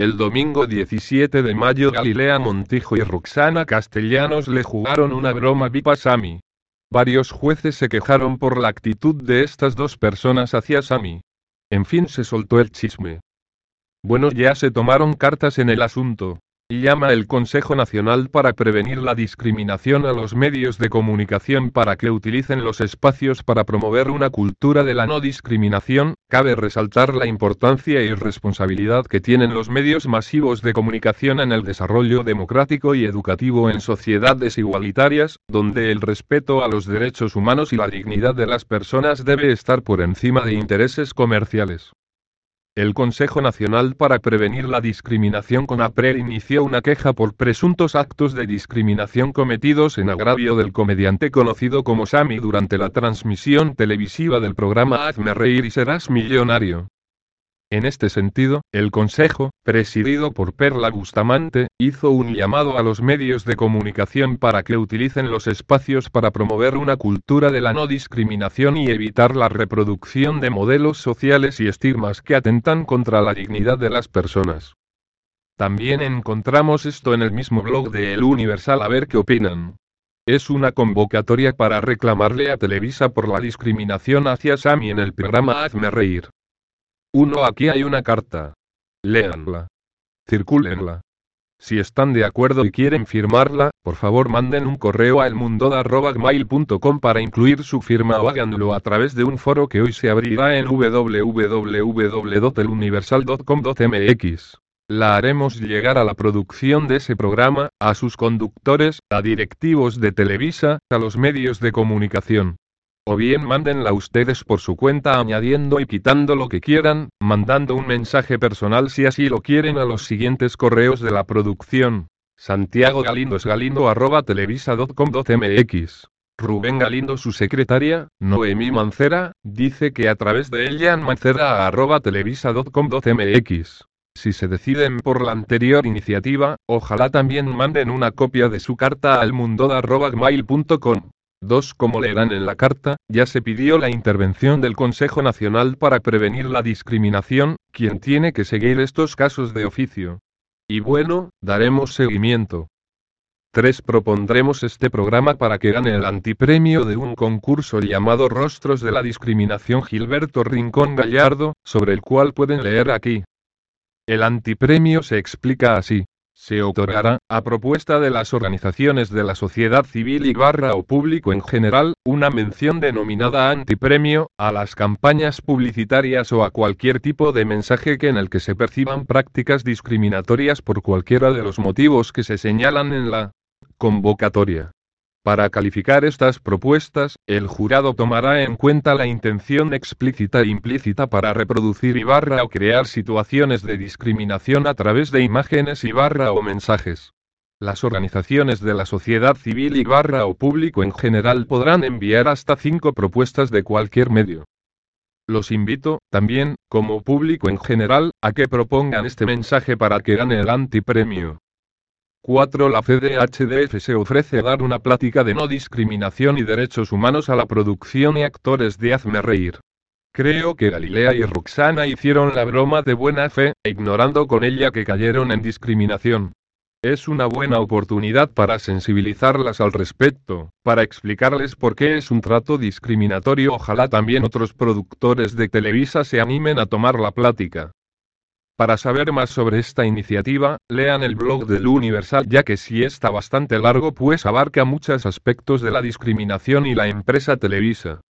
El domingo 17 de mayo Galilea Montijo y Roxana Castellanos le jugaron una broma vipa a Sammy. Varios jueces se quejaron por la actitud de estas dos personas hacia Sammy. En fin se soltó el chisme. Bueno ya se tomaron cartas en el asunto llama el Consejo Nacional para prevenir la discriminación a los medios de comunicación para que utilicen los espacios para promover una cultura de la no discriminación, cabe resaltar la importancia y responsabilidad que tienen los medios masivos de comunicación en el desarrollo democrático y educativo en sociedades igualitarias, donde el respeto a los derechos humanos y la dignidad de las personas debe estar por encima de intereses comerciales. El Consejo Nacional para Prevenir la Discriminación con APRER inició una queja por presuntos actos de discriminación cometidos en agravio del comediante conocido como Sammy durante la transmisión televisiva del programa Hazme Reír y Serás Millonario. En este sentido, el Consejo, presidido por Perla Bustamante, hizo un llamado a los medios de comunicación para que utilicen los espacios para promover una cultura de la no discriminación y evitar la reproducción de modelos sociales y estigmas que atentan contra la dignidad de las personas. También encontramos esto en el mismo blog de El Universal a ver qué opinan. Es una convocatoria para reclamarle a Televisa por la discriminación hacia Sammy en el programa Hazme Reír. 1. Aquí hay una carta. Léanla. Circúlenla. Si están de acuerdo y quieren firmarla, por favor manden un correo a elmundo.gmail.com para incluir su firma o háganlo a través de un foro que hoy se abrirá en www.eluniversal.com.mx. La haremos llegar a la producción de ese programa, a sus conductores, a directivos de Televisa, a los medios de comunicación. O bien mándenla ustedes por su cuenta añadiendo y quitando lo que quieran, mandando un mensaje personal si así lo quieren a los siguientes correos de la producción. Santiago Galindo es galindo arroba televisa.com.mx. Rubén Galindo su secretaria, Noemí Mancera, dice que a través de ella mancera arroba televisa.com.mx. Si se deciden por la anterior iniciativa, ojalá también manden una copia de su carta al mundo.gmail.com. 2. Como leerán en la carta, ya se pidió la intervención del Consejo Nacional para prevenir la discriminación, quien tiene que seguir estos casos de oficio. Y bueno, daremos seguimiento. 3. Propondremos este programa para que gane el antipremio de un concurso llamado Rostros de la Discriminación Gilberto Rincón Gallardo, sobre el cual pueden leer aquí. El antipremio se explica así se otorgará, a propuesta de las organizaciones de la sociedad civil y barra o público en general, una mención denominada antipremio, a las campañas publicitarias o a cualquier tipo de mensaje que en el que se perciban prácticas discriminatorias por cualquiera de los motivos que se señalan en la convocatoria. Para calificar estas propuestas, el jurado tomará en cuenta la intención explícita e implícita para reproducir y barra o crear situaciones de discriminación a través de imágenes y barra o mensajes. Las organizaciones de la sociedad civil y barra o público en general podrán enviar hasta cinco propuestas de cualquier medio. Los invito, también, como público en general, a que propongan este mensaje para que gane el antipremio. 4. La CDHDF se ofrece a dar una plática de no discriminación y derechos humanos a la producción y actores de Hazme Reír. Creo que Galilea y Roxana hicieron la broma de buena fe, ignorando con ella que cayeron en discriminación. Es una buena oportunidad para sensibilizarlas al respecto, para explicarles por qué es un trato discriminatorio. Ojalá también otros productores de Televisa se animen a tomar la plática. Para saber más sobre esta iniciativa, lean el blog del Universal ya que si está bastante largo pues abarca muchos aspectos de la discriminación y la empresa Televisa.